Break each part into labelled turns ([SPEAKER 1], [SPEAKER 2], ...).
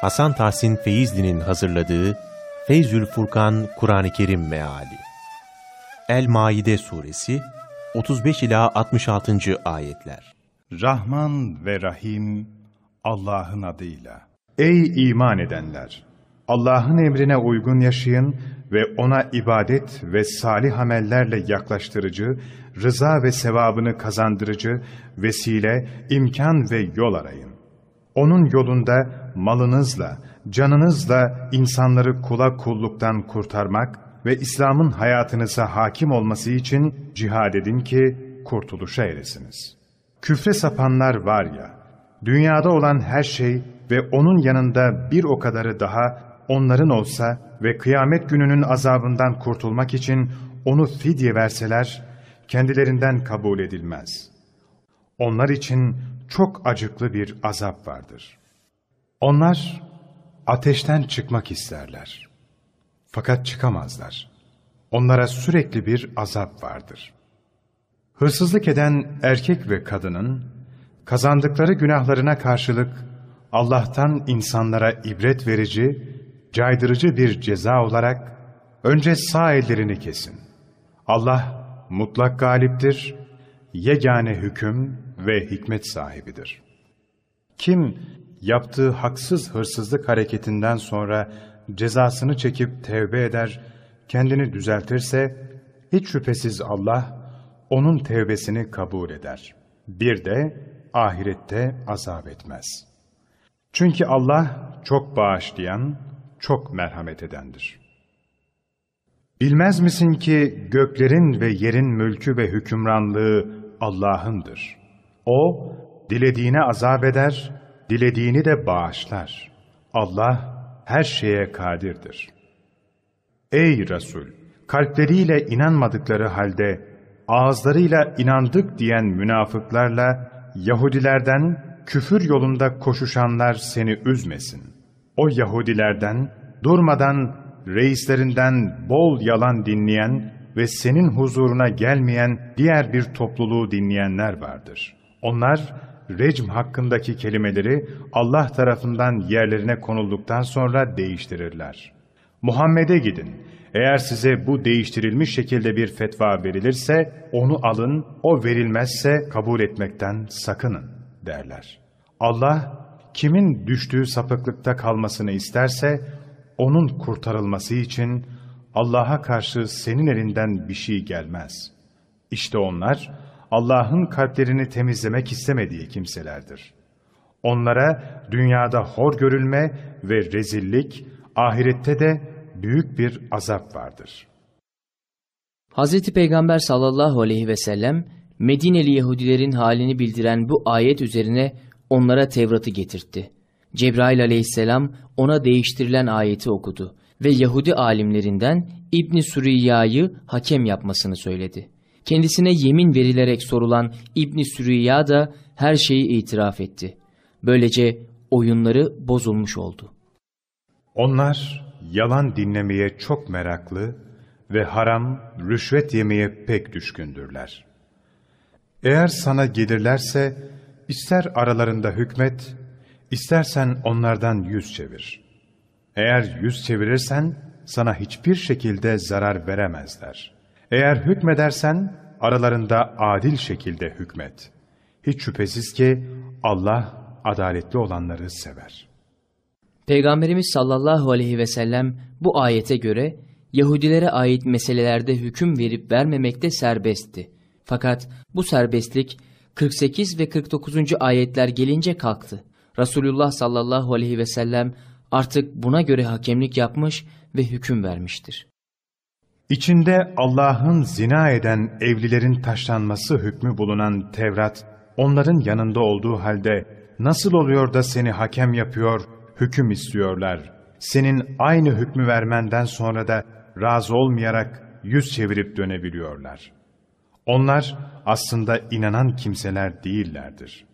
[SPEAKER 1] Hasan Tahsin Feyzli'nin hazırladığı Feyzül Furkan Kur'an-ı Kerim Meali El-Maide Suresi 35 ila 66. ayetler.
[SPEAKER 2] Rahman ve Rahim Allah'ın adıyla. Ey iman edenler! Allah'ın emrine uygun yaşayın ve ona ibadet ve salih amellerle yaklaştırıcı, rıza ve sevabını kazandırıcı vesile, imkan ve yol arayın. Onun yolunda malınızla, canınızla insanları kula kulluktan kurtarmak ve İslam'ın hayatınıza hakim olması için cihad edin ki kurtuluşa eresiniz. Küfre sapanlar var ya, dünyada olan her şey ve onun yanında bir o kadarı daha onların olsa ve kıyamet gününün azabından kurtulmak için onu fidye verseler, kendilerinden kabul edilmez. Onlar için çok acıklı bir azap vardır. Onlar ateşten çıkmak isterler. Fakat çıkamazlar. Onlara sürekli bir azap vardır. Hırsızlık eden erkek ve kadının, kazandıkları günahlarına karşılık Allah'tan insanlara ibret verici, caydırıcı bir ceza olarak önce sağ ellerini kesin. Allah mutlak galiptir, yegane hüküm ve hikmet sahibidir. Kim yaptığı haksız hırsızlık hareketinden sonra cezasını çekip tevbe eder, kendini düzeltirse, hiç şüphesiz Allah onun tevbesini kabul eder. Bir de ahirette azap etmez. Çünkü Allah çok bağışlayan, çok merhamet edendir. Bilmez misin ki göklerin ve yerin mülkü ve hükümranlığı Allah'ındır. O, dilediğine azap eder, dilediğini de bağışlar. Allah her şeye kadirdir. Ey Resul! Kalpleriyle inanmadıkları halde ağızlarıyla inandık diyen münafıklarla Yahudilerden küfür yolunda koşuşanlar seni üzmesin. O Yahudilerden durmadan reislerinden bol yalan dinleyen ve senin huzuruna gelmeyen diğer bir topluluğu dinleyenler vardır. Onlar recm hakkındaki kelimeleri Allah tarafından yerlerine konulduktan sonra değiştirirler. Muhammed'e gidin. Eğer size bu değiştirilmiş şekilde bir fetva verilirse onu alın, o verilmezse kabul etmekten sakının derler. Allah kimin düştüğü sapıklıkta kalmasını isterse onun kurtarılması için Allah'a karşı senin elinden bir şey gelmez. İşte onlar Allah'ın kalplerini temizlemek istemediği kimselerdir. Onlara dünyada hor görülme ve rezillik, ahirette de büyük bir azap vardır.
[SPEAKER 3] Hz. Peygamber sallallahu aleyhi ve sellem Medineli Yahudilerin halini bildiren bu ayet üzerine onlara Tevrat'ı getirtti. Cebrail aleyhisselam ona değiştirilen ayeti okudu ve Yahudi alimlerinden İbni Süriya'yı hakem yapmasını söyledi. Kendisine yemin verilerek sorulan İbni Süriyya da her şeyi itiraf etti. Böylece oyunları bozulmuş oldu.
[SPEAKER 2] Onlar yalan dinlemeye çok meraklı ve haram, rüşvet yemeye pek düşkündürler. Eğer sana gelirlerse, ister aralarında hükmet, istersen onlardan yüz çevir. Eğer yüz çevirirsen, sana hiçbir şekilde zarar veremezler. Eğer hükmedersen, aralarında adil şekilde hükmet. Hiç şüphesiz ki Allah adaletli olanları sever.
[SPEAKER 3] Peygamberimiz sallallahu aleyhi ve sellem bu ayete göre Yahudilere ait meselelerde hüküm verip vermemekte serbestti. Fakat bu serbestlik 48 ve 49. ayetler gelince kalktı. Resulullah sallallahu aleyhi ve sellem artık buna göre hakemlik yapmış ve hüküm vermiştir.
[SPEAKER 2] İçinde Allah'ın zina eden evlilerin taşlanması hükmü bulunan Tevrat, onların yanında olduğu halde nasıl oluyor da seni hakem yapıyor, hüküm istiyorlar. Senin aynı hükmü vermenden sonra da razı olmayarak yüz çevirip dönebiliyorlar. Onlar aslında inanan kimseler değillerdir.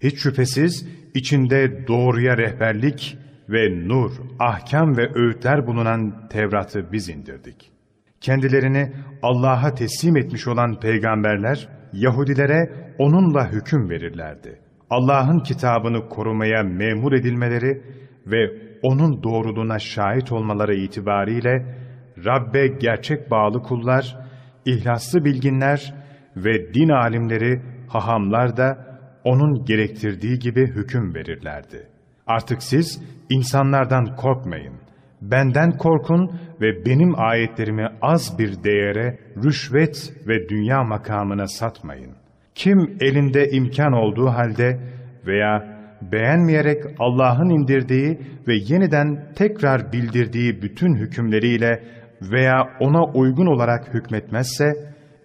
[SPEAKER 2] Hiç şüphesiz içinde doğruya rehberlik ve nur, ahkam ve öğütler bulunan Tevrat'ı biz indirdik. Kendilerini Allah'a teslim etmiş olan peygamberler, Yahudilere onunla hüküm verirlerdi. Allah'ın kitabını korumaya memur edilmeleri ve onun doğruluğuna şahit olmaları itibariyle Rabbe gerçek bağlı kullar, ihlaslı bilginler ve din alimleri, hahamlar da onun gerektirdiği gibi hüküm verirlerdi. Artık siz insanlardan korkmayın. Benden korkun ve benim ayetlerimi az bir değere, rüşvet ve dünya makamına satmayın. Kim elinde imkan olduğu halde veya beğenmeyerek Allah'ın indirdiği ve yeniden tekrar bildirdiği bütün hükümleriyle veya ona uygun olarak hükmetmezse,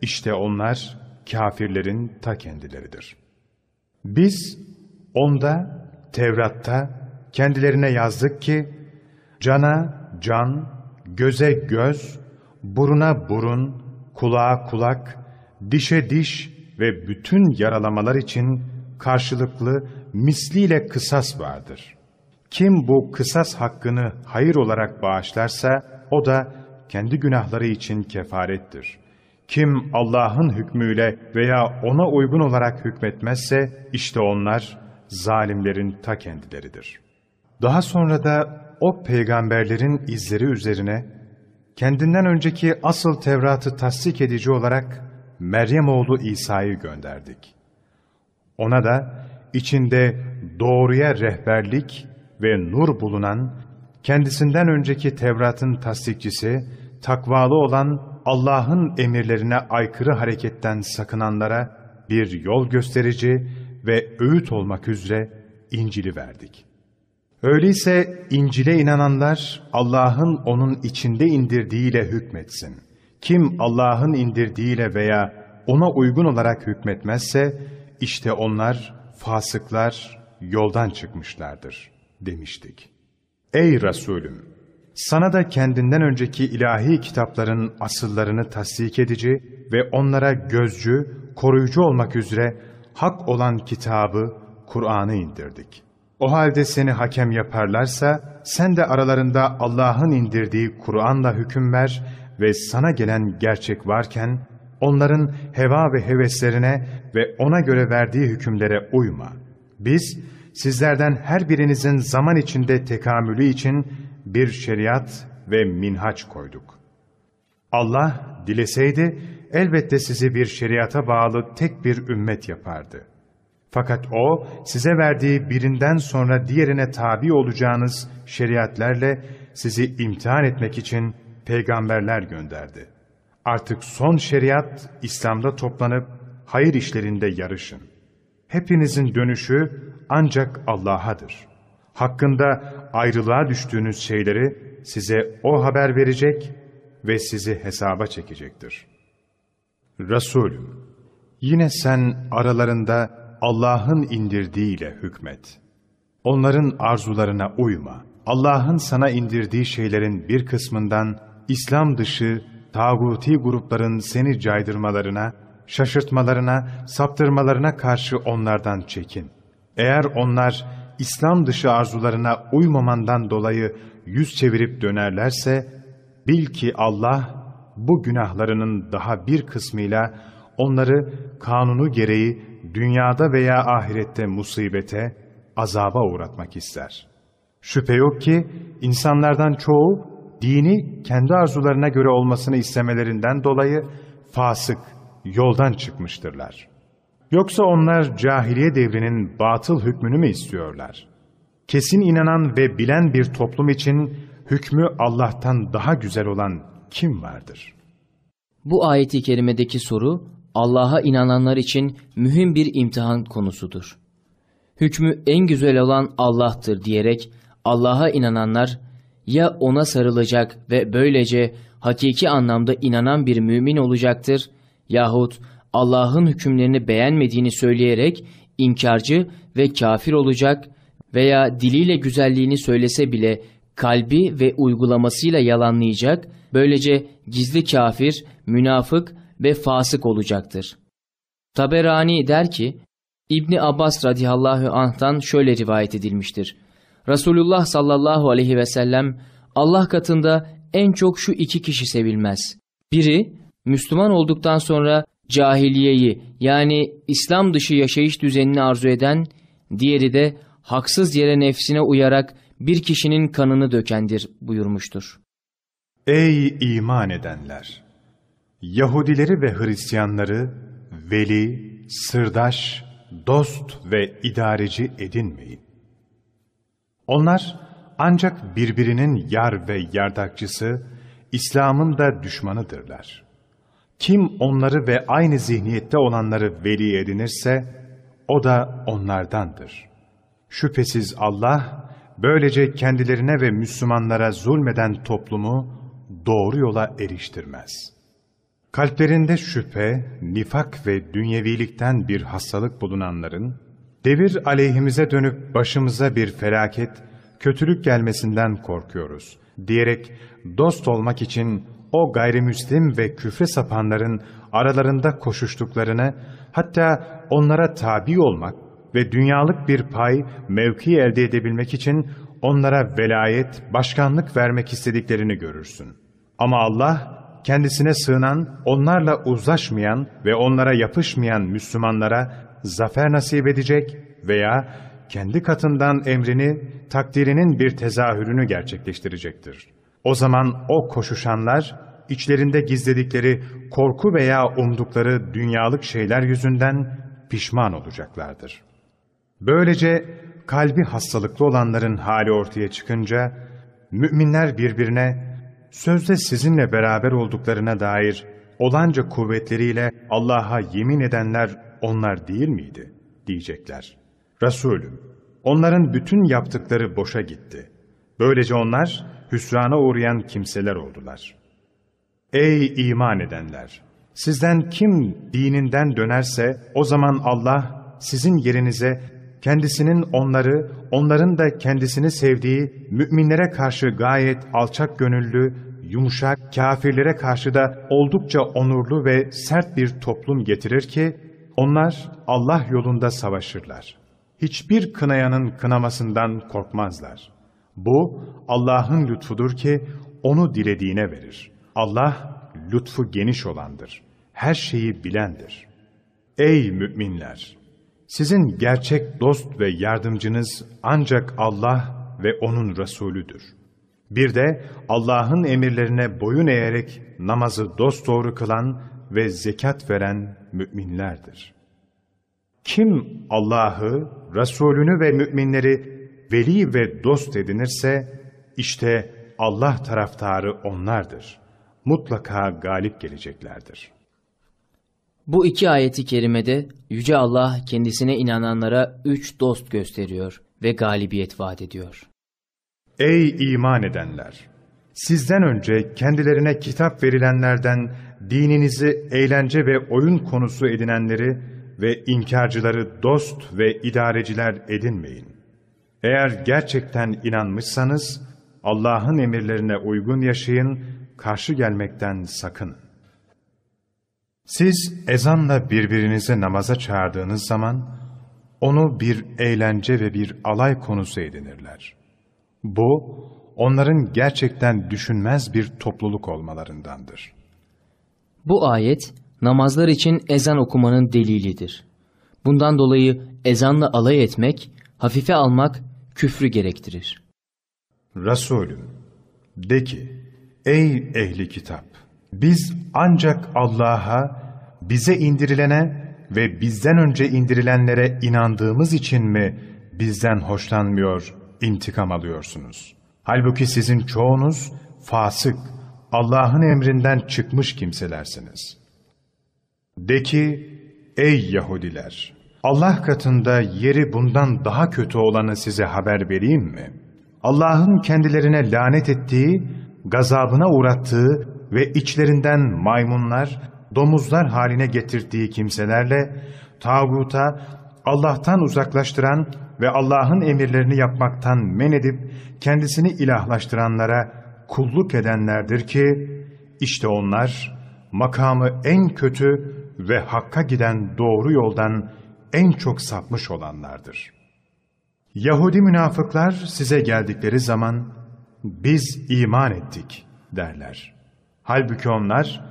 [SPEAKER 2] işte onlar kafirlerin ta kendileridir. Biz onda, Tevrat'ta kendilerine yazdık ki, cana can, göze göz, buruna burun, kulağa kulak, dişe diş ve bütün yaralamalar için karşılıklı misliyle kısas vardır. Kim bu kısas hakkını hayır olarak bağışlarsa, o da kendi günahları için kefarettir. Kim Allah'ın hükmüyle veya ona uygun olarak hükmetmezse, işte onlar zalimlerin ta kendileridir. Daha sonra da o peygamberlerin izleri üzerine, kendinden önceki asıl Tevrat'ı tasdik edici olarak Meryem oğlu İsa'yı gönderdik. Ona da içinde doğruya rehberlik ve nur bulunan, kendisinden önceki Tevrat'ın tasdikçisi, takvalı olan Allah'ın emirlerine aykırı hareketten sakınanlara bir yol gösterici ve öğüt olmak üzere İncil'i verdik. Öyleyse İncil'e inananlar Allah'ın onun içinde indirdiğiyle hükmetsin. Kim Allah'ın indirdiğiyle veya ona uygun olarak hükmetmezse, işte onlar fasıklar yoldan çıkmışlardır demiştik. Ey Resulüm! Sana da kendinden önceki ilahi kitapların asıllarını tasdik edici ve onlara gözcü, koruyucu olmak üzere hak olan kitabı, Kur'an'ı indirdik. O halde seni hakem yaparlarsa, sen de aralarında Allah'ın indirdiği Kur'an'la hüküm ver ve sana gelen gerçek varken, onların heva ve heveslerine ve ona göre verdiği hükümlere uyma. Biz, sizlerden her birinizin zaman içinde tekamülü için bir şeriat ve minhaç koyduk. Allah dileseydi elbette sizi bir şeriata bağlı tek bir ümmet yapardı. Fakat O size verdiği birinden sonra diğerine tabi olacağınız şeriatlerle sizi imtihan etmek için peygamberler gönderdi. Artık son şeriat İslam'da toplanıp hayır işlerinde yarışın. Hepinizin dönüşü ancak Allah'adır. Hakkında ayrılığa düştüğünüz şeyleri size O haber verecek ve sizi hesaba çekecektir. Resulüm, yine sen aralarında Allah'ın indirdiğiyle hükmet. Onların arzularına uyma. Allah'ın sana indirdiği şeylerin bir kısmından İslam dışı tağuti grupların seni caydırmalarına, şaşırtmalarına, saptırmalarına karşı onlardan çekin. Eğer onlar İslam dışı arzularına uymamandan dolayı yüz çevirip dönerlerse, bil ki Allah bu günahlarının daha bir kısmıyla onları kanunu gereği dünyada veya ahirette musibete, azaba uğratmak ister. Şüphe yok ki insanlardan çoğu dini kendi arzularına göre olmasını istemelerinden dolayı fasık, yoldan çıkmıştırlar. Yoksa onlar cahiliye devrinin batıl hükmünü mü istiyorlar? Kesin inanan ve bilen bir toplum için hükmü Allah'tan daha güzel olan kim vardır?
[SPEAKER 3] Bu ayeti kerimedeki soru Allah'a inananlar için mühim bir imtihan konusudur. Hükmü en güzel olan Allah'tır diyerek Allah'a inananlar ya ona sarılacak ve böylece hakiki anlamda inanan bir mümin olacaktır yahut Allah'ın hükümlerini beğenmediğini söyleyerek inkarcı ve kafir olacak veya diliyle güzelliğini söylese bile kalbi ve uygulamasıyla yalanlayacak, böylece gizli kafir, münafık ve fasık olacaktır. Taberani der ki, İbni Abbas radıyallahu anh'tan şöyle rivayet edilmiştir. Resulullah sallallahu aleyhi ve sellem Allah katında en çok şu iki kişi sevilmez. Biri Müslüman olduktan sonra cahiliyeyi yani İslam dışı yaşayış düzenini arzu eden, diğeri de haksız yere nefsine uyarak bir kişinin kanını dökendir buyurmuştur.
[SPEAKER 2] Ey iman edenler! Yahudileri ve Hristiyanları veli, sırdaş, dost ve idareci edinmeyin. Onlar ancak birbirinin yar ve yardakçısı, İslam'ın da düşmanıdırlar. Kim onları ve aynı zihniyette olanları veli edinirse, o da onlardandır. Şüphesiz Allah, böylece kendilerine ve Müslümanlara zulmeden toplumu doğru yola eriştirmez. Kalplerinde şüphe, nifak ve dünyevilikten bir hastalık bulunanların, devir aleyhimize dönüp başımıza bir felaket, kötülük gelmesinden korkuyoruz diyerek dost olmak için o gayrimüslim ve küfre sapanların aralarında koşuştuklarını, hatta onlara tabi olmak ve dünyalık bir pay, mevki elde edebilmek için onlara velayet, başkanlık vermek istediklerini görürsün. Ama Allah, kendisine sığınan, onlarla uzlaşmayan ve onlara yapışmayan Müslümanlara zafer nasip edecek veya kendi katından emrini, takdirinin bir tezahürünü gerçekleştirecektir. O zaman o koşuşanlar, içlerinde gizledikleri korku veya umdukları dünyalık şeyler yüzünden pişman olacaklardır. Böylece kalbi hastalıklı olanların hali ortaya çıkınca, müminler birbirine, sözde sizinle beraber olduklarına dair olanca kuvvetleriyle Allah'a yemin edenler onlar değil miydi? diyecekler. Resulüm, onların bütün yaptıkları boşa gitti. Böylece onlar hüsrana uğrayan kimseler oldular. Ey iman edenler! Sizden kim dininden dönerse o zaman Allah sizin yerinize kendisinin onları, onların da kendisini sevdiği müminlere karşı gayet alçak gönüllü, yumuşak, kafirlere karşı da oldukça onurlu ve sert bir toplum getirir ki, onlar Allah yolunda savaşırlar. Hiçbir kınayanın kınamasından korkmazlar. Bu Allah'ın lütfudur ki onu dilediğine verir. Allah lütfu geniş olandır. Her şeyi bilendir. Ey müminler! Sizin gerçek dost ve yardımcınız ancak Allah ve O'nun Resulüdür. Bir de Allah'ın emirlerine boyun eğerek namazı dosdoğru kılan ve zekat veren müminlerdir. Kim Allah'ı, Resulünü ve müminleri veli ve dost edinirse, işte Allah taraftarı onlardır. Mutlaka galip geleceklerdir.''
[SPEAKER 3] Bu iki ayeti kerimede Yüce Allah kendisine inananlara üç dost gösteriyor ve galibiyet vaat ediyor.
[SPEAKER 2] Ey iman edenler! Sizden önce kendilerine kitap verilenlerden dininizi eğlence ve oyun konusu edinenleri ve inkarcıları dost ve idareciler edinmeyin. Eğer gerçekten inanmışsanız Allah'ın emirlerine uygun yaşayın, karşı gelmekten sakının. Siz ezanla birbirinizi namaza çağırdığınız zaman, onu bir eğlence ve bir alay konusu edinirler. Bu, onların gerçekten düşünmez bir topluluk olmalarındandır.
[SPEAKER 3] Bu ayet, namazlar için ezan okumanın delilidir. Bundan dolayı ezanla alay etmek, hafife almak küfrü gerektirir.
[SPEAKER 2] Resulüm, de ki, ey ehli kitap! Biz ancak Allah'a, bize indirilene ve bizden önce indirilenlere inandığımız için mi bizden hoşlanmıyor, intikam alıyorsunuz? Halbuki sizin çoğunuz fasık, Allah'ın emrinden çıkmış kimselersiniz. De ki, ey Yahudiler! Allah katında yeri bundan daha kötü olanı size haber vereyim mi? Allah'ın kendilerine lanet ettiği, gazabına uğrattığı ve içlerinden maymunlar, domuzlar haline getirdiği kimselerle, tağuta, Allah'tan uzaklaştıran ve Allah'ın emirlerini yapmaktan men edip kendisini ilahlaştıranlara kulluk edenlerdir ki, işte onlar makamı en kötü ve hakka giden doğru yoldan en çok sapmış olanlardır. Yahudi münafıklar size geldikleri zaman, biz iman ettik derler. Halbuki onlar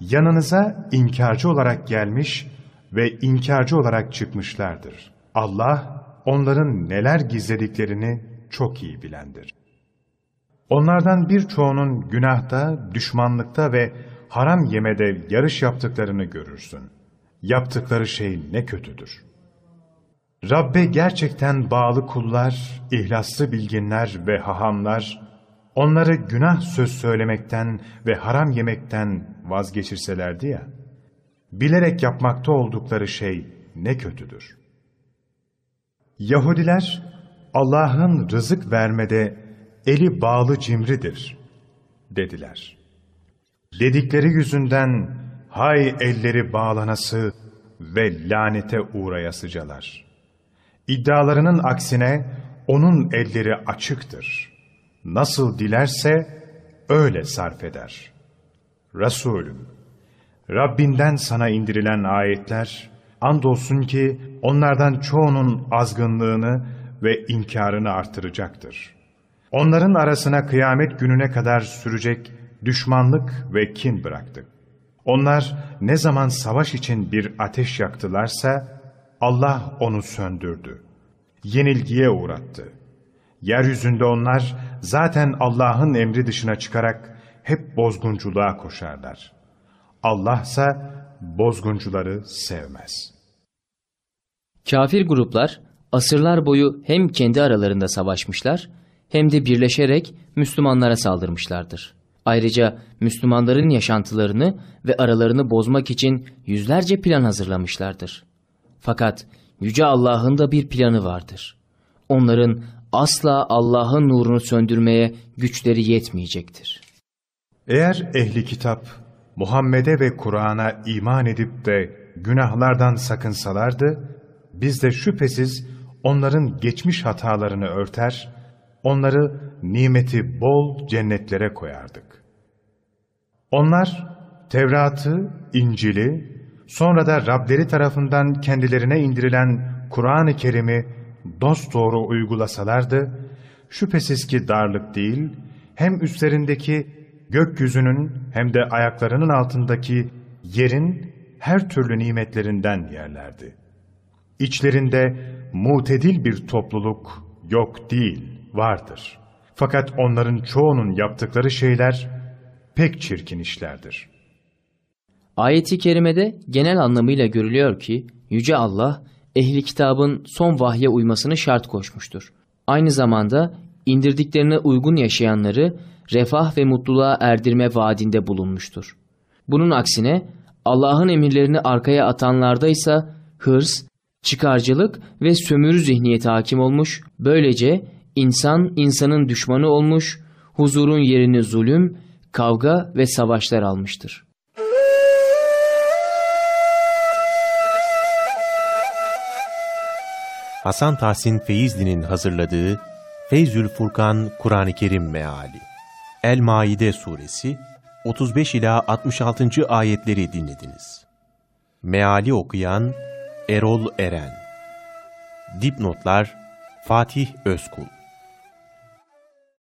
[SPEAKER 2] yanınıza inkarcı olarak gelmiş ve inkarcı olarak çıkmışlardır. Allah onların neler gizlediklerini çok iyi bilendir. Onlardan birçoğunun günahta, düşmanlıkta ve haram yemede yarış yaptıklarını görürsün. Yaptıkları şey ne kötüdür. Rabbe gerçekten bağlı kullar, ihlaslı bilginler ve hahamlar, onları günah söz söylemekten ve haram yemekten vazgeçirselerdi ya, bilerek yapmakta oldukları şey ne kötüdür. Yahudiler, Allah'ın rızık vermede eli bağlı cimridir, dediler. Dedikleri yüzünden hay elleri bağlanası ve lanete uğrayasıcalar. İddialarının aksine onun elleri açıktır. Nasıl dilerse öyle sarf eder. Resulüm, Rabbinden sana indirilen ayetler, andolsun ki onlardan çoğunun azgınlığını ve inkarını artıracaktır. Onların arasına kıyamet gününe kadar sürecek düşmanlık ve kin bıraktık. Onlar ne zaman savaş için bir ateş yaktılarsa, Allah onu söndürdü. Yenilgiye uğrattı. Yeryüzünde onlar zaten Allah'ın emri dışına çıkarak hep bozgunculuğa koşarlar. Allah ise bozguncuları sevmez.
[SPEAKER 3] Kafir gruplar asırlar boyu hem kendi aralarında savaşmışlar hem de birleşerek Müslümanlara saldırmışlardır. Ayrıca Müslümanların yaşantılarını ve aralarını bozmak için yüzlerce plan hazırlamışlardır. Fakat Yüce Allah'ın da bir planı vardır. Onların asla Allah'ın nurunu söndürmeye güçleri yetmeyecektir.
[SPEAKER 2] Eğer ehli kitap Muhammed'e ve Kur'an'a iman edip de günahlardan sakınsalardı, biz de şüphesiz onların geçmiş hatalarını örter, onları nimeti bol cennetlere koyardık. Onlar Tevrat'ı, İncil'i, sonra da Rableri tarafından kendilerine indirilen Kur'an-ı Kerim'i dosdoğru uygulasalardı, şüphesiz ki darlık değil, hem üstlerindeki gökyüzünün hem de ayaklarının altındaki yerin her türlü nimetlerinden yerlerdi. İçlerinde mutedil bir topluluk yok değil, vardır. Fakat onların çoğunun yaptıkları şeyler pek çirkin işlerdir.
[SPEAKER 3] Ayeti kerimede genel anlamıyla görülüyor ki Yüce Allah ehli kitabın son vahye uymasını şart koşmuştur. Aynı zamanda indirdiklerine uygun yaşayanları refah ve mutluluğa erdirme vaadinde bulunmuştur. Bunun aksine Allah'ın emirlerini arkaya atanlarda ise hırs, çıkarcılık ve sömürü zihniyeti hakim olmuş, böylece insan insanın düşmanı olmuş, huzurun yerini zulüm, kavga ve savaşlar almıştır.
[SPEAKER 1] Hasan Tahsin Feyzli'nin hazırladığı Feyzül Furkan Kur'an-ı Kerim Meali El-Maide Suresi 35 ila 66. ayetleri dinlediniz. Meali okuyan Erol Eren Dipnotlar Fatih Özkul